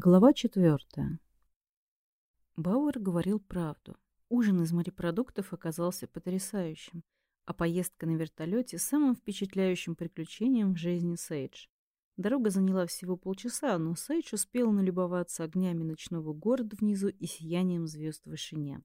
Глава четвертая. Бауэр говорил правду. Ужин из морепродуктов оказался потрясающим, а поездка на вертолете – самым впечатляющим приключением в жизни Сейдж. Дорога заняла всего полчаса, но Сейдж успел налюбоваться огнями ночного города внизу и сиянием звезд в вышине.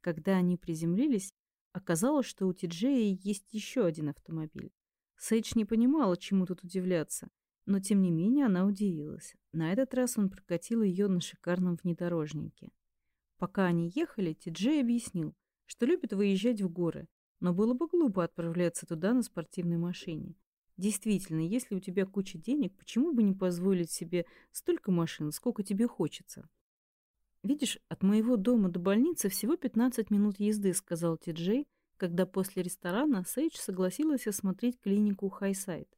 Когда они приземлились, оказалось, что у Тиджея есть еще один автомобиль. Сейдж не понимала, чему тут удивляться – но, тем не менее, она удивилась. На этот раз он прокатил ее на шикарном внедорожнике. Пока они ехали, Ти-Джей объяснил, что любит выезжать в горы, но было бы глупо отправляться туда на спортивной машине. Действительно, если у тебя куча денег, почему бы не позволить себе столько машин, сколько тебе хочется? «Видишь, от моего дома до больницы всего 15 минут езды», — сказал Ти-Джей, когда после ресторана Сейдж согласилась осмотреть клинику Хайсайд.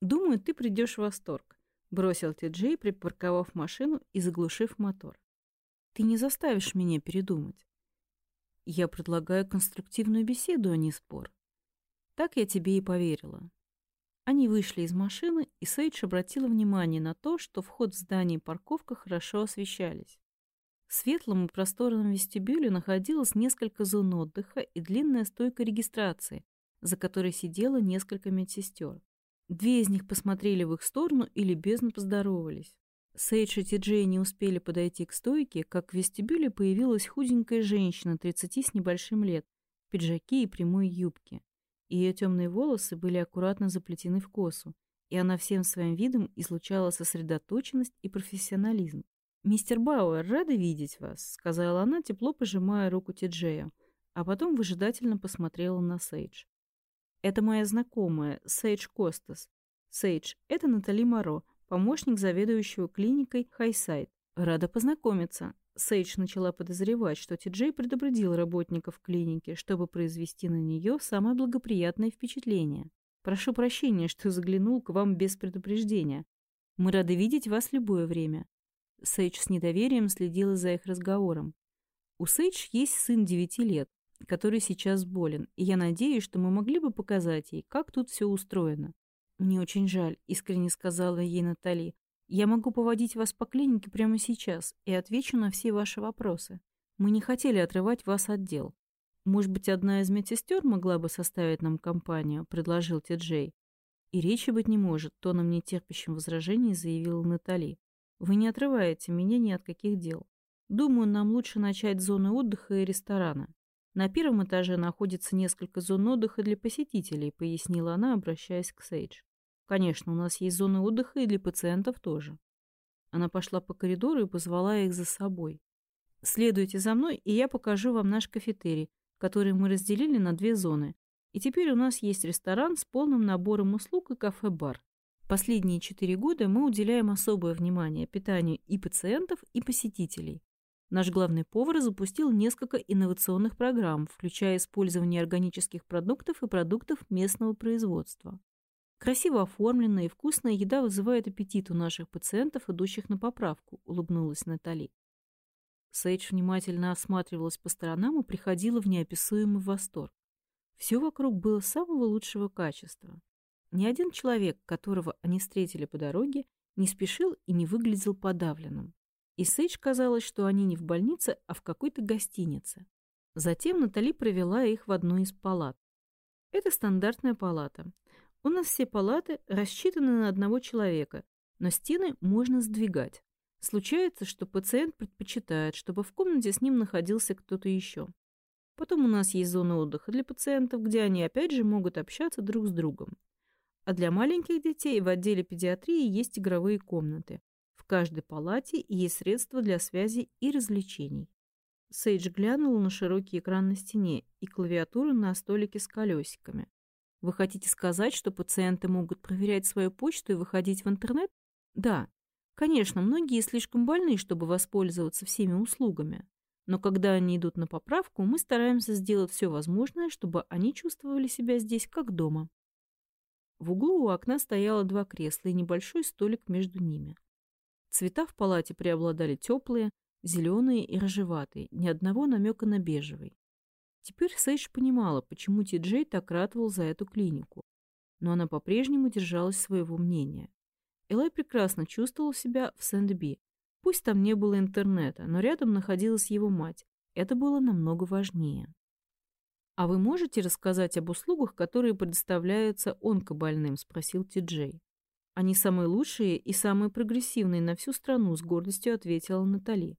«Думаю, ты придешь в восторг», — бросил Ти-Джей, припарковав машину и заглушив мотор. «Ты не заставишь меня передумать. Я предлагаю конструктивную беседу, а не спор. Так я тебе и поверила». Они вышли из машины, и Сейдж обратила внимание на то, что вход в здание и парковка хорошо освещались. В светлом и просторном вестибюле находилось несколько зон отдыха и длинная стойка регистрации, за которой сидело несколько медсестер. Две из них посмотрели в их сторону и любезно поздоровались. Сейдж и Ти-Джей не успели подойти к стойке, как в вестибюле появилась худенькая женщина 30 с небольшим лет, в пиджаке и прямой юбке. Ее темные волосы были аккуратно заплетены в косу, и она всем своим видом излучала сосредоточенность и профессионализм. «Мистер Бауэр, рада видеть вас», — сказала она, тепло пожимая руку Ти-Джея, а потом выжидательно посмотрела на Сейдж. Это моя знакомая, Сейдж Костас. Сейдж, это Натали Моро, помощник заведующего клиникой Хайсайд. Рада познакомиться. Сейдж начала подозревать, что Ти-Джей предупредил работников клиники, чтобы произвести на нее самое благоприятное впечатление. Прошу прощения, что заглянул к вам без предупреждения. Мы рады видеть вас в любое время. Сейдж с недоверием следила за их разговором. У Сейдж есть сын девяти лет который сейчас болен, и я надеюсь, что мы могли бы показать ей, как тут все устроено. Мне очень жаль, искренне сказала ей Натали. Я могу поводить вас по клинике прямо сейчас и отвечу на все ваши вопросы. Мы не хотели отрывать вас от дел. Может быть, одна из медсестер могла бы составить нам компанию, предложил Ти-Джей. И речи быть не может, тоном нетерпящим возражений заявила Натали. Вы не отрываете меня ни от каких дел. Думаю, нам лучше начать с зоны отдыха и ресторана. На первом этаже находится несколько зон отдыха для посетителей, пояснила она, обращаясь к Сейдж. Конечно, у нас есть зоны отдыха и для пациентов тоже. Она пошла по коридору и позвала их за собой. Следуйте за мной, и я покажу вам наш кафетерий, который мы разделили на две зоны. И теперь у нас есть ресторан с полным набором услуг и кафе-бар. Последние четыре года мы уделяем особое внимание питанию и пациентов, и посетителей. Наш главный повар запустил несколько инновационных программ, включая использование органических продуктов и продуктов местного производства. Красиво оформленная и вкусная еда вызывает аппетит у наших пациентов, идущих на поправку, улыбнулась Натали. Сейдж внимательно осматривалась по сторонам и приходила в неописуемый восторг. Все вокруг было самого лучшего качества. Ни один человек, которого они встретили по дороге, не спешил и не выглядел подавленным. И Сейдж казалось, что они не в больнице, а в какой-то гостинице. Затем Натали провела их в одну из палат. Это стандартная палата. У нас все палаты рассчитаны на одного человека, но стены можно сдвигать. Случается, что пациент предпочитает, чтобы в комнате с ним находился кто-то еще. Потом у нас есть зона отдыха для пациентов, где они опять же могут общаться друг с другом. А для маленьких детей в отделе педиатрии есть игровые комнаты каждой палате есть средства для связи и развлечений. Сейдж глянул на широкий экран на стене и клавиатуру на столике с колесиками. Вы хотите сказать, что пациенты могут проверять свою почту и выходить в интернет? Да. Конечно, многие слишком больны, чтобы воспользоваться всеми услугами. Но когда они идут на поправку, мы стараемся сделать все возможное, чтобы они чувствовали себя здесь как дома. В углу у окна стояло два кресла и небольшой столик между ними. Цвета в палате преобладали теплые, зеленые и рыжеватые, ни одного намека на бежевый. Теперь Сейдж понимала, почему Ти-Джей так ратовал за эту клинику, но она по-прежнему держалась своего мнения. Элай прекрасно чувствовал себя в Сэнд-Би, Пусть там не было интернета, но рядом находилась его мать. Это было намного важнее. «А вы можете рассказать об услугах, которые предоставляются онкобольным?» – спросил Ти-Джей. «Они самые лучшие и самые прогрессивные на всю страну», – с гордостью ответила Натали.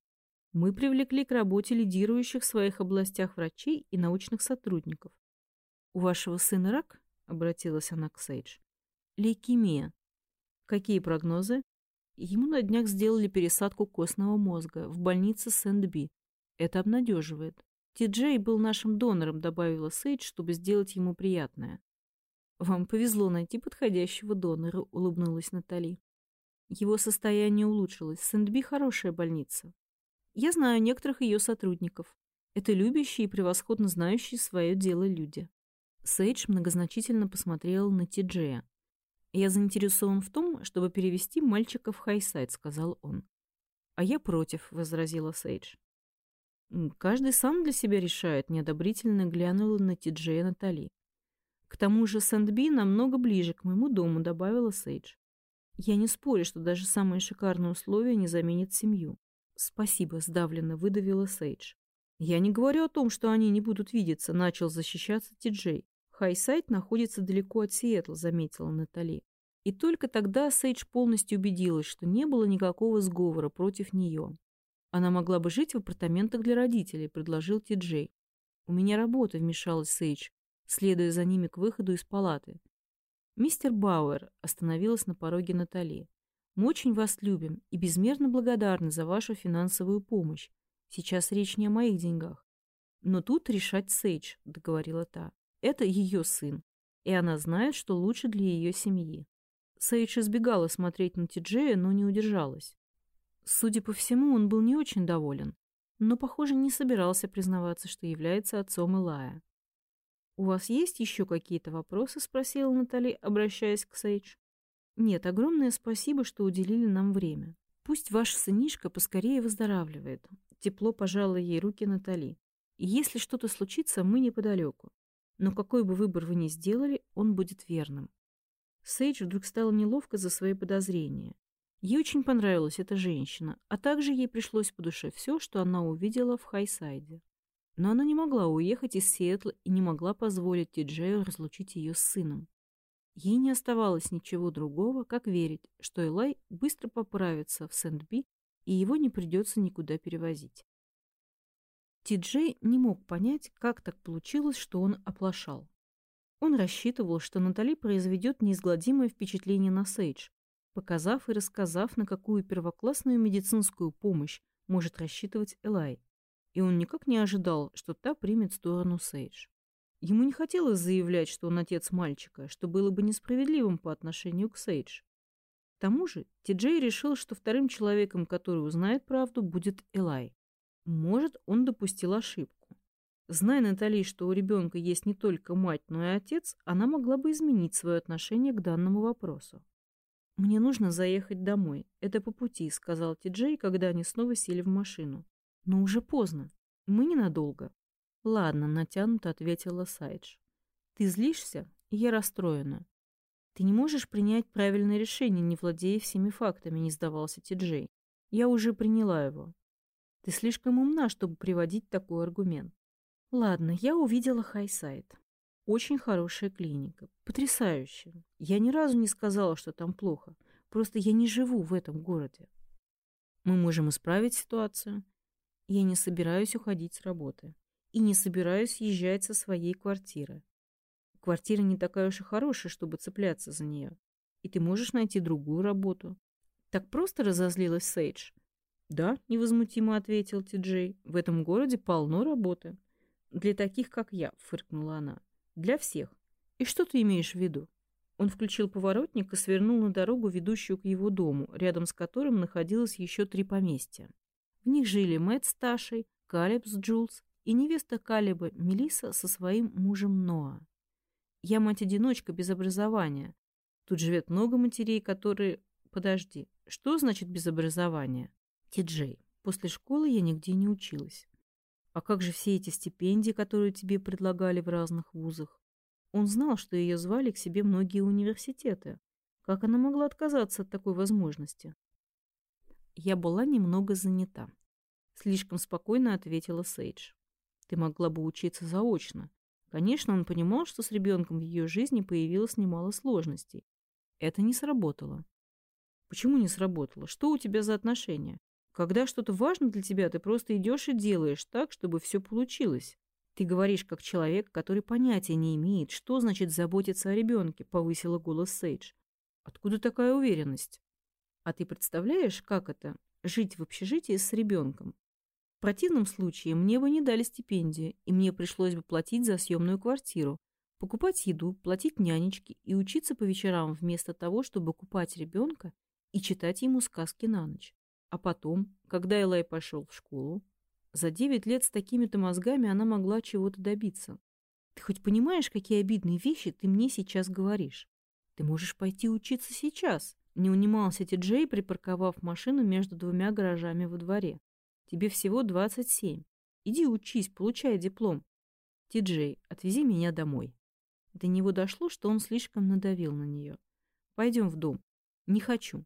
«Мы привлекли к работе лидирующих в своих областях врачей и научных сотрудников. «У вашего сына рак?» — обратилась она к Сейдж. «Лейкемия. Какие прогнозы?» Ему на днях сделали пересадку костного мозга в больнице Сент-Би. Это обнадеживает. Ти-Джей был нашим донором, добавила Сейдж, чтобы сделать ему приятное. «Вам повезло найти подходящего донора», — улыбнулась Натали. Его состояние улучшилось. Сент-Би — хорошая больница. Я знаю некоторых ее сотрудников. Это любящие и превосходно знающие свое дело люди. Сейдж многозначительно посмотрела на Тиджея. «Я заинтересован в том, чтобы перевести мальчика в Хайсайд», — сказал он. «А я против», — возразила Сейдж. «Каждый сам для себя решает», — неодобрительно глянула на Тиджея Натали. «К тому же Сент-Би намного ближе к моему дому», — добавила Сейдж. «Я не спорю, что даже самые шикарные условия не заменят семью». «Спасибо», — сдавленно выдавила Сейдж. «Я не говорю о том, что они не будут видеться», — начал защищаться Ти-Джей. «Хайсайд находится далеко от Сиэтла», — заметила Натали. И только тогда Сейдж полностью убедилась, что не было никакого сговора против нее. Она могла бы жить в апартаментах для родителей, предложил Ти-Джей. «У меня работа», — вмешалась Сейдж, следуя за ними к выходу из палаты. «Мистер Бауэр», — остановилась на пороге Натали. «Мы очень вас любим и безмерно благодарны за вашу финансовую помощь. Сейчас речь не о моих деньгах. Но тут решать Сейдж, договорила та. Это ее сын, и она знает, что лучше для ее семьи. Сейдж избегала смотреть на Тиджея, но не удержалась. Судя по всему, он был не очень доволен, но, похоже, не собирался признаваться, что является отцом Илая. «У вас есть еще какие-то вопросы?» — спросила Натали, обращаясь к Сейдж. «Нет, огромное спасибо, что уделили нам время. Пусть ваш сынишка поскорее выздоравливает. Тепло пожала ей руки Натали. И если что-то случится, мы неподалеку. Но какой бы выбор вы ни сделали, он будет верным. Сейдж вдруг стало неловко за свои подозрения. Ей очень понравилась эта женщина, а также ей пришлось по душе все, что она увидела в Хайсайде. Но она не могла уехать из Сиэтла и не могла позволить Тиджею разлучить ее с сыном. Ей не оставалось ничего другого, как верить, что Элай быстро поправится в Сент-Би и его не придется никуда перевозить. Ти-Джей не мог понять, как так получилось, что он оплошал. Он рассчитывал, что Натали произведет неизгладимое впечатление на Сейдж, показав и рассказав, на какую первоклассную медицинскую помощь может рассчитывать Элай. И он никак не ожидал, что та примет сторону Сейдж. Ему не хотелось заявлять, что он отец мальчика, что было бы несправедливым по отношению к Сейдж. К тому же Ти-Джей решил, что вторым человеком, который узнает правду, будет Элай. Может, он допустил ошибку. Зная Натали, что у ребенка есть не только мать, но и отец, она могла бы изменить свое отношение к данному вопросу. «Мне нужно заехать домой. Это по пути», — сказал Ти-Джей, когда они снова сели в машину. «Но уже поздно. Мы ненадолго». «Ладно», — натянуто ответила Сейдж. «Ты злишься, я расстроена. Ты не можешь принять правильное решение, не владея всеми фактами», — не сдавался Ти-Джей. «Я уже приняла его. Ты слишком умна, чтобы приводить такой аргумент. Ладно, я увидела Хайсайд. Очень хорошая клиника. Потрясающая. Я ни разу не сказала, что там плохо. Просто я не живу в этом городе. Мы можем исправить ситуацию. Я не собираюсь уходить с работы. И не собираюсь езжать со своей квартиры. Квартира не такая уж и хорошая, чтобы цепляться за нее. И ты можешь найти другую работу. Так просто разозлилась Сейдж. «Да», — невозмутимо ответил Ти-Джей, — «в этом городе полно работы». «Для таких, как я», — фыркнула она. «Для всех. И что ты имеешь в виду?» Он включил поворотник и свернул на дорогу, ведущую к его дому, рядом с которым находилось еще три поместья. В них жили Мэтт с Ташей, Калеб с Джулс и невеста Калеба Мелиса со своим мужем Ноа. «Я мать-одиночка без образования. Тут живет много матерей, которые...» «Подожди, что значит без образования?» Ти-Джей, после школы я нигде не училась. А как же все эти стипендии, которые тебе предлагали в разных вузах? Он знал, что ее звали к себе многие университеты. Как она могла отказаться от такой возможности? Я была немного занята. Слишком спокойно ответила Сейдж. Ты могла бы учиться заочно. Конечно, он понимал, что с ребенком в ее жизни появилось немало сложностей. Это не сработало. Почему не сработало? Что у тебя за отношения? Когда что-то важно для тебя, ты просто идешь и делаешь так, чтобы все получилось. Ты говоришь как человек, который понятия не имеет, что значит заботиться о ребенке, повысила голос Сейдж. Откуда такая уверенность? А ты представляешь, как это — жить в общежитии с ребенком? В противном случае мне бы не дали стипендию, и мне пришлось бы платить за съемную квартиру, покупать еду, платить нянечке и учиться по вечерам вместо того, чтобы купать ребенка и читать ему сказки на ночь. А потом, когда Элай пошел в школу, за девять лет с такими-то мозгами она могла чего-то добиться. Ты хоть понимаешь, какие обидные вещи ты мне сейчас говоришь? Ты можешь пойти учиться сейчас. Не унимался Ти-Джей, припарковав машину между двумя гаражами во дворе. Тебе всего 27. Иди учись, получай диплом. Ти-Джей, отвези меня домой. До него дошло, что он слишком надавил на нее. Пойдем в дом. Не хочу.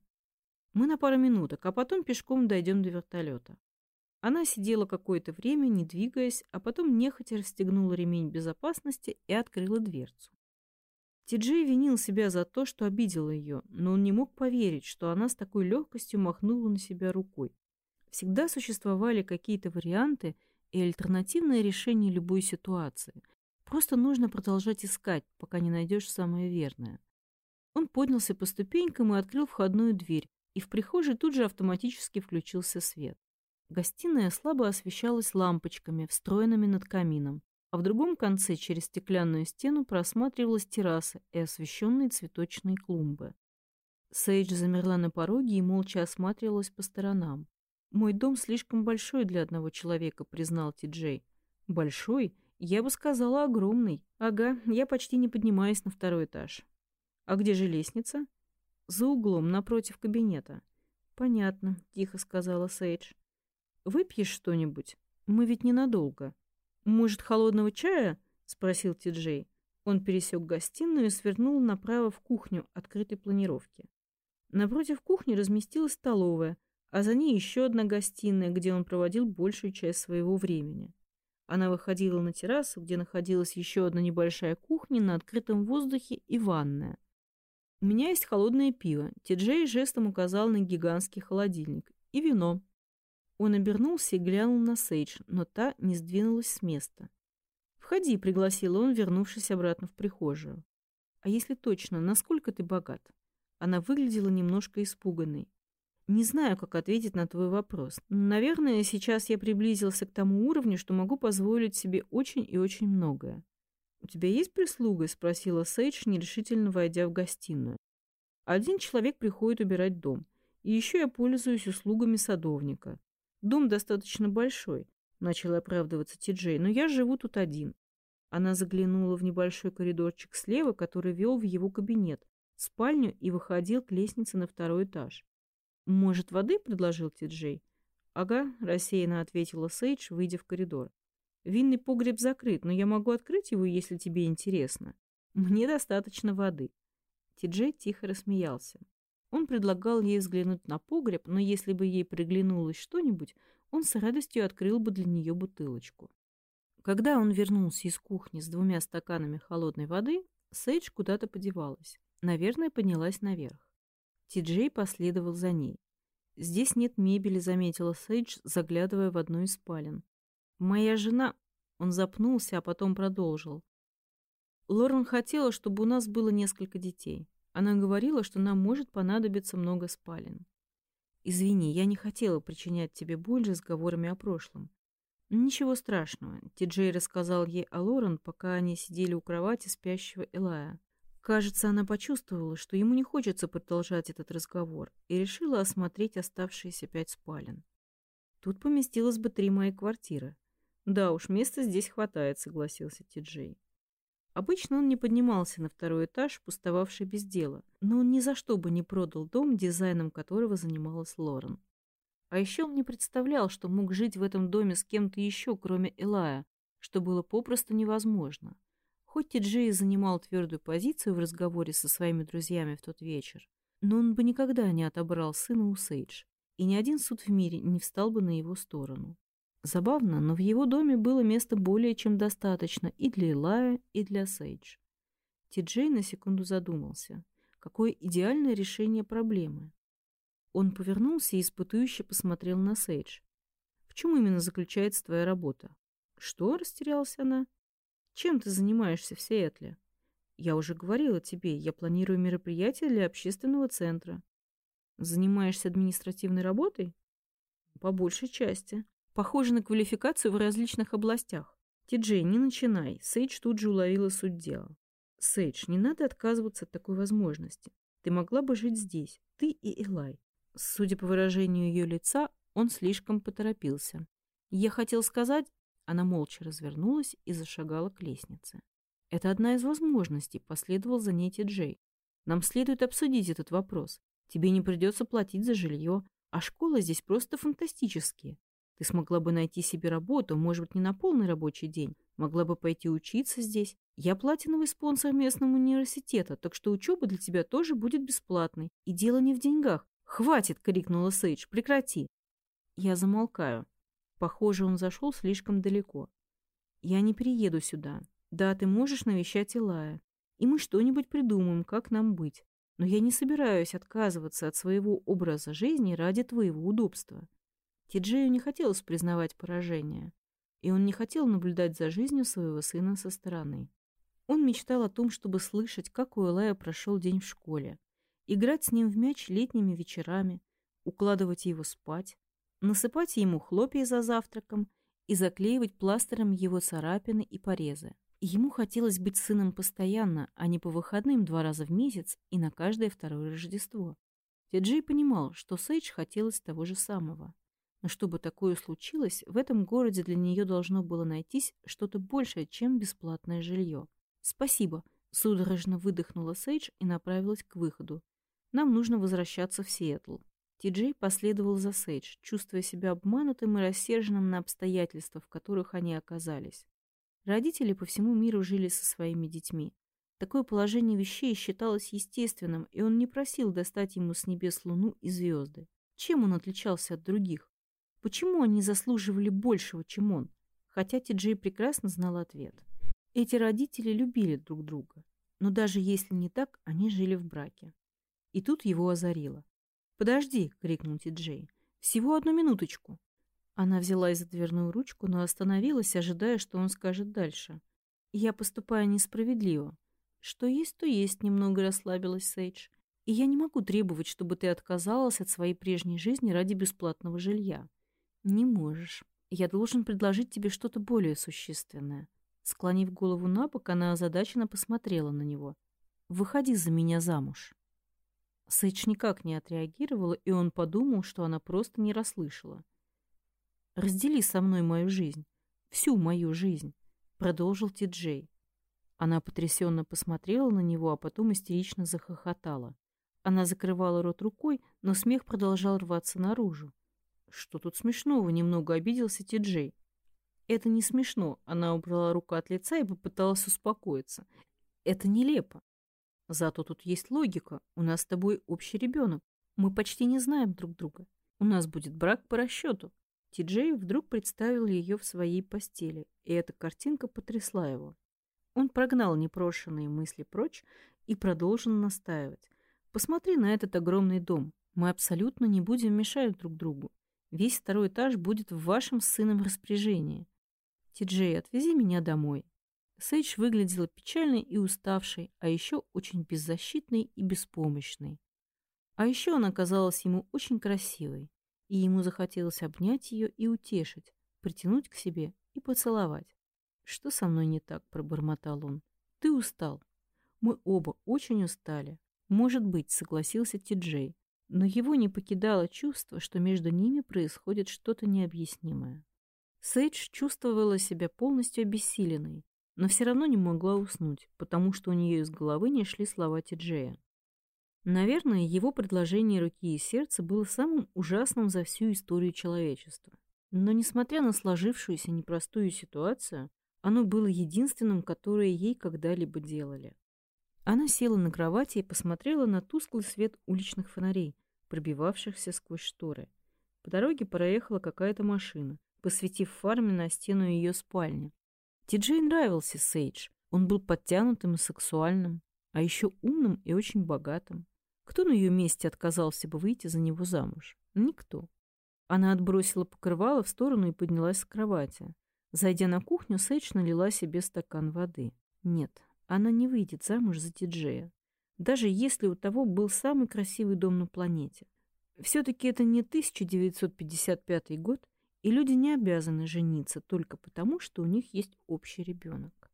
Мы на пару минуток, а потом пешком дойдем до вертолета. Она сидела какое-то время, не двигаясь, а потом нехотя расстегнула ремень безопасности и открыла дверцу. Ти-Джей винил себя за то, что обидела ее, но он не мог поверить, что она с такой легкостью махнула на себя рукой. Всегда существовали какие-то варианты и альтернативное решение любой ситуации. Просто нужно продолжать искать, пока не найдешь самое верное. Он поднялся по ступенькам и открыл входную дверь, и в прихожей тут же автоматически включился свет. Гостиная слабо освещалась лампочками, встроенными над камином, а в другом конце через стеклянную стену просматривалась терраса и освещенные цветочные клумбы. Сейдж замерла на пороге и молча осматривалась по сторонам. «Мой дом слишком большой для одного человека», — признал Ти-Джей. «Большой? Я бы сказала, огромный. Ага, я почти не поднимаюсь на второй этаж». «А где же лестница?» «За углом, напротив кабинета». «Понятно», — тихо сказала Сейдж. «Выпьешь что-нибудь? Мы ведь ненадолго». «Может, холодного чая?» — спросил Ти-Джей. Он пересек гостиную и свернул направо в кухню открытой планировки. Напротив кухни разместилась столовая, а за ней еще одна гостиная, где он проводил большую часть своего времени. Она выходила на террасу, где находилась еще одна небольшая кухня на открытом воздухе и ванная. «У меня есть холодное пиво», — Ти-Джей жестом указал на гигантский холодильник, «и вино». Он обернулся и глянул на Сейдж, но та не сдвинулась с места. «Входи», — пригласил он, вернувшись обратно в прихожую. «А если точно, насколько ты богат?» Она выглядела немножко испуганной. Не знаю, как ответить на твой вопрос. Наверное, сейчас я приблизился к тому уровню, что могу позволить себе очень и очень многое. «У тебя есть прислуга?» — спросила Сейдж, нерешительно войдя в гостиную. «Один человек приходит убирать дом. И еще я пользуюсь услугами садовника. Дом достаточно большой», — начал оправдываться Ти-Джей, «но я живу тут один». Она заглянула в небольшой коридорчик слева, который вел в его кабинет, спальню и выходил к лестнице на второй этаж. «Может, воды?» — предложил Ти-Джей. «Ага», — рассеянно ответила Сейдж, выйдя в коридор. «Винный погреб закрыт, но я могу открыть его, если тебе интересно. Мне достаточно воды». Ти-Джей тихо рассмеялся. Он предлагал ей взглянуть на погреб, но если бы ей приглянулось что-нибудь, он с радостью открыл бы для нее бутылочку. Когда он вернулся из кухни с двумя стаканами холодной воды, Сейдж куда-то подевалась. Наверное, поднялась наверх. Ти-Джей последовал за ней. «Здесь нет мебели», — заметила Сейдж, заглядывая в одну из спален. «Моя жена...» Он запнулся, а потом продолжил. «Лорен хотела, чтобы у нас было несколько детей. Она говорила, что нам может понадобиться много спален. Извини, я не хотела причинять тебе боль разговорами о прошлом. Ничего страшного. Ти-Джей рассказал ей о Лорен, пока они сидели у кровати спящего Элая. Кажется, она почувствовала, что ему не хочется продолжать этот разговор, и решила осмотреть оставшиеся пять спален. Тут поместилось бы три мои квартиры. Да уж, места здесь хватает, согласился Ти-Джей. Обычно он не поднимался на второй этаж, пустовавший без дела, но он ни за что бы не продал дом, дизайном которого занималась Лорен. А еще он не представлял, что мог жить в этом доме с кем-то еще, кроме Элая, что было попросту невозможно. Хоть Ти-Джей занимал твердую позицию в разговоре со своими друзьями в тот вечер, но он бы никогда не отобрал сына у Сейдж. и ни один суд в мире не встал бы на его сторону. Забавно, но в его доме было места более чем достаточно и для Илая, и для Сейдж. Ти-Джей на секунду задумался. Какое идеальное решение проблемы. Он повернулся и испытующе посмотрел на Сейдж. «В чем именно заключается твоя работа?» «Что?» — растерялась она. «Чем ты занимаешься в Сиэтле?» «Я уже говорила тебе, я планирую мероприятие для общественного центра». «Занимаешься административной работой?» «По большей части. Похоже на квалификацию в различных областях. Ти-Джей, не начинай. Сейдж тут же уловила суть дела. Сейдж, не надо отказываться от такой возможности. Ты могла бы жить здесь, ты и Элай. Судя по выражению ее лица, он слишком поторопился. Я хотел сказать... Она молча развернулась и зашагала к лестнице. Это одна из возможностей, последовал за ней Ти-Джей. Нам следует обсудить этот вопрос. Тебе не придется платить за жилье, а школы здесь просто фантастические. Ты смогла бы найти себе работу, может быть, не на полный рабочий день. Могла бы пойти учиться здесь. Я платиновый спонсор местного университета, так что учеба для тебя тоже будет бесплатной. И дело не в деньгах. «Хватит!» — крикнула Сейдж. «Прекрати!» Я замолкаю. Похоже, он зашел слишком далеко. «Я не приеду сюда. Да, ты можешь навещать Илая. И мы что-нибудь придумаем, как нам быть. Но я не собираюсь отказываться от своего образа жизни ради твоего удобства. Тиджею не хотелось признавать поражение, и он не хотел наблюдать за жизнью своего сына со стороны. Он мечтал о том, чтобы слышать, как у Элая прошел день в школе, играть с ним в мяч летними вечерами, укладывать его спать, насыпать ему хлопья за завтраком и заклеивать пластером его царапины и порезы. Ему хотелось быть сыном постоянно, а не по выходным два раза в месяц и на каждое второе Рождество. Теджей понимал, что Сейдж хотелось того же самого. Но чтобы такое случилось, в этом городе для нее должно было найтись что-то большее, чем бесплатное жилье. «Спасибо», — судорожно выдохнула Сейдж и направилась к выходу. «Нам нужно возвращаться в Сиэтл». Ти-Джей последовал за Сейдж, чувствуя себя обманутым и рассерженным на обстоятельства, в которых они оказались. Родители по всему миру жили со своими детьми. Такое положение вещей считалось естественным, и он не просил достать ему с небес луну и звезды. Чем он отличался от других? Почему они заслуживали большего, чем он? Хотя Ти-Джей прекрасно знал ответ. Эти родители любили друг друга. Но даже если не так, они жили в браке. И тут его озарило. «Подожди!» — крикнул Ти-Джей. «Всего одну минуточку!» Она взялась за дверную ручку, но остановилась, ожидая, что он скажет дальше. «Я поступаю несправедливо. Что есть, то есть», — немного расслабилась Сейдж. «И я не могу требовать, чтобы ты отказалась от своей прежней жизни ради бесплатного жилья. «Не можешь. Я должен предложить тебе что-то более существенное». Склонив голову на бок, она озадаченно посмотрела на него. «Выходи за меня замуж». Сэйдж никак не отреагировала, и он подумал, что она просто не расслышала. «Раздели со мной мою жизнь. Всю мою жизнь», — продолжил Ти-Джей. Она потрясенно посмотрела на него, а потом истерично захохотала. Она закрывала рот рукой, но смех продолжал рваться наружу. Что тут смешного? Немного обиделся Ти-Джей. Это не смешно. Она убрала руку от лица и попыталась успокоиться. Это нелепо. Зато тут есть логика. У нас с тобой общий ребенок. Мы почти не знаем друг друга. У нас будет брак по расчету. Ти-Джей вдруг представил ее в своей постели, и эта картинка потрясла его. Он прогнал непрошенные мысли прочь и продолжил настаивать. «Посмотри на этот огромный дом. Мы абсолютно не будем мешать друг другу. Весь второй этаж будет в вашем сыном распоряжении. Ти-Джей, отвези меня домой. Сейдж выглядела печальной и уставшей, а еще очень беззащитной и беспомощной. А еще она казалась ему очень красивой, и ему захотелось обнять ее и утешить, притянуть к себе и поцеловать. «Что со мной не так?» – пробормотал он. «Ты устал. Мы оба очень устали. Может быть», – согласился Ти-Джей но его не покидало чувство, что между ними происходит что-то необъяснимое. Сейдж чувствовала себя полностью обессиленной, но все равно не могла уснуть, потому что у нее из головы не шли слова Тиджея. Наверное, его предложение руки и сердца было самым ужасным за всю историю человечества. Но, несмотря на сложившуюся непростую ситуацию, оно было единственным, которое ей когда-либо делали. Она села на кровати и посмотрела на тусклый свет уличных фонарей, пробивавшихся сквозь шторы. По дороге проехала какая-то машина, посветив фарме на стену ее спальни. Ти-Джей нравился Сейдж. Он был подтянутым и сексуальным, а еще умным и очень богатым. Кто на ее месте отказался бы выйти за него замуж? Никто. Она отбросила покрывало в сторону и поднялась с кровати. Зайдя на кухню, Сейдж налила себе стакан воды. Нет, она не выйдет замуж за Тиджея. Даже если у того был самый красивый дом на планете. Все-таки это не 1955 год, и люди не обязаны жениться только потому, что у них есть общий ребенок.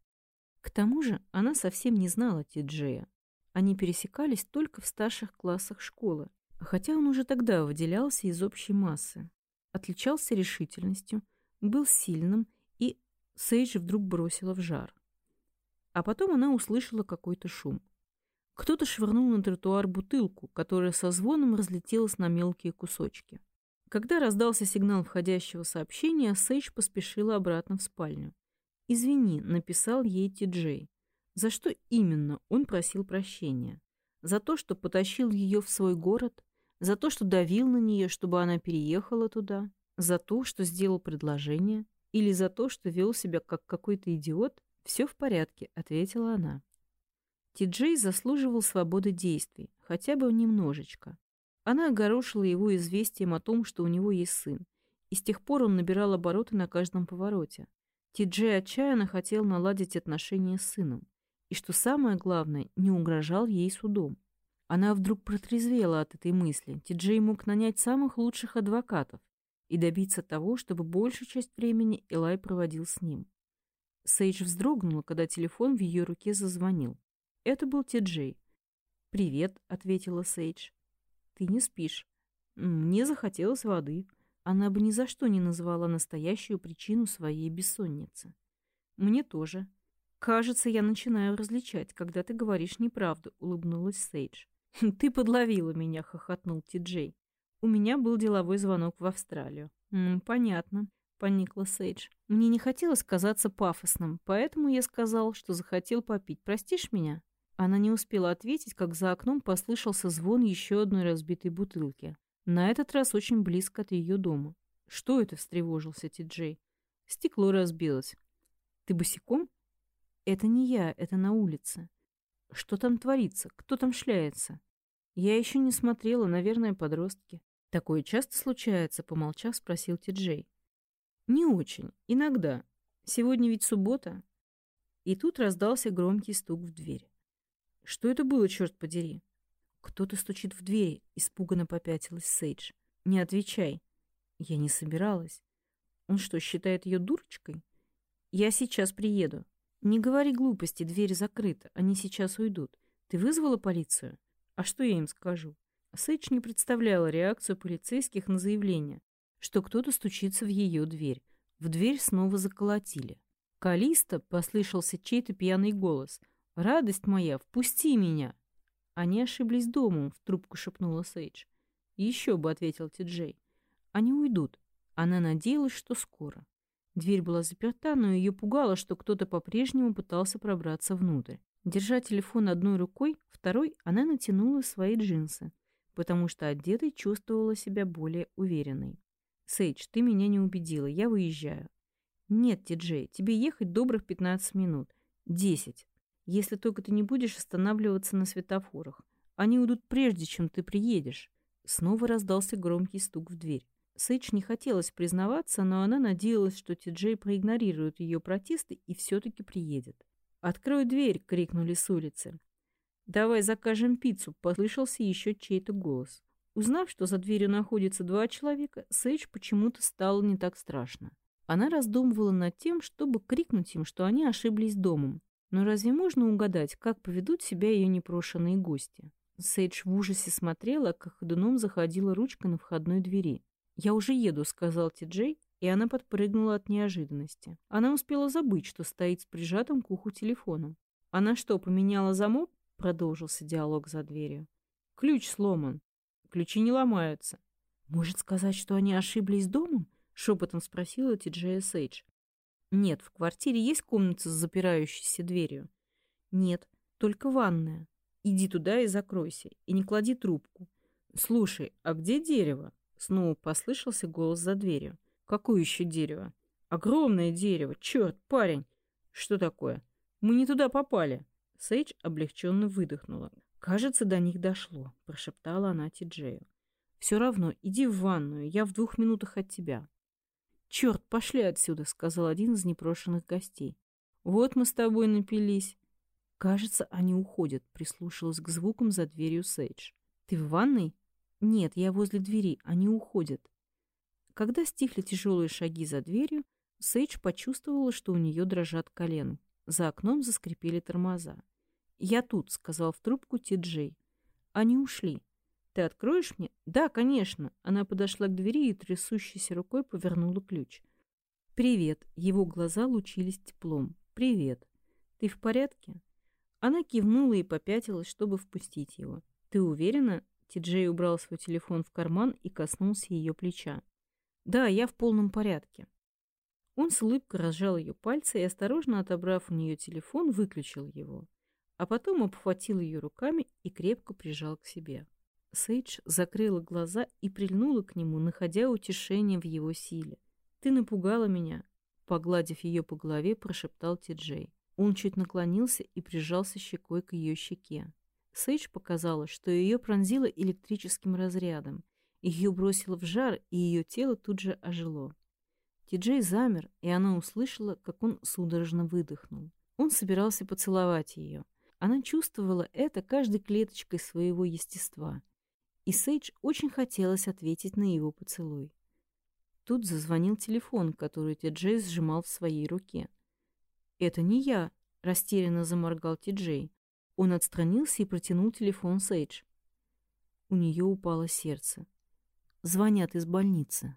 К тому же она совсем не знала Тиджея. Они пересекались только в старших классах школы, хотя он уже тогда выделялся из общей массы. Отличался решительностью, был сильным, и Сейдж вдруг бросила в жар. А потом она услышала какой-то шум. Кто-то швырнул на тротуар бутылку, которая со звоном разлетелась на мелкие кусочки. Когда раздался сигнал входящего сообщения, Сейдж поспешила обратно в спальню. «Извини», — написал ей Ти-Джей. За что именно он просил прощения? За то, что потащил ее в свой город? За то, что давил на нее, чтобы она переехала туда? За то, что сделал предложение? Или за то, что вел себя как какой-то идиот? «Все в порядке», — ответила она. Ти-Джей заслуживал свободы действий, хотя бы немножечко. Она огорошила его известием о том, что у него есть сын, и с тех пор он набирал обороты на каждом повороте. Ти-Джей отчаянно хотел наладить отношения с сыном, и, что самое главное, не угрожал ей судом. Она вдруг протрезвела от этой мысли. Ти-Джей мог нанять самых лучших адвокатов и добиться того, чтобы большую часть времени Элай проводил с ним. Сейдж вздрогнула, когда телефон в ее руке зазвонил. Это был Ти-Джей. «Привет», — ответила Сейдж. Ты не спишь. Мне захотелось воды. Она бы ни за что не назвала настоящую причину своей бессонницы. Мне тоже. Кажется, я начинаю различать, когда ты говоришь неправду, улыбнулась Сейдж. Ты подловила меня, хохотнул Ти-Джей. У меня был деловой звонок в Австралию. Понятно, поникла Сейдж. Мне не хотелось казаться пафосным, поэтому я сказал, что захотел попить. Простишь меня? Она не успела ответить, как за окном послышался звон еще одной разбитой бутылки. На этот раз очень близко от ее дома. «Что это?» — встревожился Ти-Джей. «Стекло разбилось». «Ты босиком?» «Это не я, это на улице». «Что там творится? Кто там шляется?» «Я еще не смотрела, наверное, подростки». «Такое часто случается?» — помолчав, спросил Ти-Джей. «Не очень. Иногда. Сегодня ведь суббота». И тут раздался громкий стук в дверь. Что это было, черт подери? Кто-то стучит в дверь, испуганно попятилась Сейдж. Не отвечай. Я не собиралась. Он что, считает ее дурочкой? Я сейчас приеду. Не говори глупости, дверь закрыта, они сейчас уйдут. Ты вызвала полицию? А что я им скажу? Сейдж не представляла реакцию полицейских на заявление, что кто-то стучится в ее дверь. В дверь снова заколотили. Калиста послышался чей-то пьяный голос. «Радость моя, впусти меня!» «Они ошиблись домом», — в трубку шепнула Сейдж. «Еще бы», — ответил Ти-Джей. «Они уйдут». Она надеялась, что скоро. Дверь была заперта, но ее пугало, что кто-то по-прежнему пытался пробраться внутрь. Держа телефон одной рукой, второй она натянула свои джинсы, потому что одетой чувствовала себя более уверенной. «Сейдж, ты меня не убедила, я выезжаю». «Нет, Ти-Джей, тебе ехать добрых 15 минут. Десять. Если только ты не будешь останавливаться на светофорах. Они уйдут прежде, чем ты приедешь. Снова раздался громкий стук в дверь. Сейдж не хотелось признаваться, но она надеялась, что Ти-Джей проигнорирует ее протесты и все-таки приедет. «Открой дверь!» — крикнули с улицы. «Давай закажем пиццу!» — послышался еще чей-то голос. Узнав, что за дверью находится два человека, Сейдж почему-то стало не так страшно. Она раздумывала над тем, чтобы крикнуть им, что они ошиблись домом. Но разве можно угадать, как поведут себя ее непрошенные гости? Сейдж в ужасе смотрела, как ходуном заходила ручка на входной двери. «Я уже еду», — сказал Ти-Джей, и она подпрыгнула от неожиданности. Она успела забыть, что стоит с прижатым к уху телефоном. «Она что, поменяла замок?» — продолжился диалог за дверью. «Ключ сломан. Ключи не ломаются». «Может сказать, что они ошиблись домом?» — шепотом спросила Ти-Джея Сейдж. Нет, в квартире есть комната с запирающейся дверью? Нет, только ванная. Иди туда и закройся, и не клади трубку. Слушай, а где дерево? Снова послышался голос за дверью. Какое еще дерево? Огромное дерево. Черт, парень. Что такое? Мы не туда попали. Сейдж облегченно выдохнула. «Кажется, до них дошло», — прошептала она Ти-Джею. «Все равно, иди в ванную, я в двух минутах от тебя». «Черт, пошли отсюда», — сказал один из непрошенных гостей. «Вот мы с тобой напились». «Кажется, они уходят», — прислушалась к звукам за дверью Сейдж. «Ты в ванной?» «Нет, я возле двери, они уходят». Когда стихли тяжелые шаги за дверью, Сейдж почувствовала, что у нее дрожат колено. За окном заскрипели тормоза. «Я тут», — сказал в трубку Ти-Джей. «Они ушли. Ты откроешь мне?» «Да, конечно». Она подошла к двери и трясущейся рукой повернула ключ. «Привет». Его глаза лучились теплом. «Привет. Ты в порядке?» Она кивнула и попятилась, чтобы впустить его. «Ты уверена?» Ти-Джей убрал свой телефон в карман и коснулся ее плеча. «Да, я в полном порядке». Он с улыбкой разжал ее пальцы и, осторожно отобрав у нее телефон, выключил его а потом обхватил ее руками и крепко прижал к себе. Сейдж закрыла глаза и прильнула к нему, находя утешение в его силе. «Ты напугала меня», — погладив ее по голове, прошептал Ти-Джей. Он чуть наклонился и прижался щекой к ее щеке. Сейдж показала, что ее пронзило электрическим разрядом. Ее бросило в жар, и ее тело тут же ожило. Ти-Джей замер, и она услышала, как он судорожно выдохнул. Он собирался поцеловать ее — она чувствовала это каждой клеточкой своего естества, и Сейдж очень хотелось ответить на его поцелуй. Тут зазвонил телефон, который Ти-Джей сжимал в своей руке. «Это не я», — растерянно заморгал Ти-Джей. Он отстранился и протянул телефон Сейдж. У нее упало сердце. «Звонят из больницы»,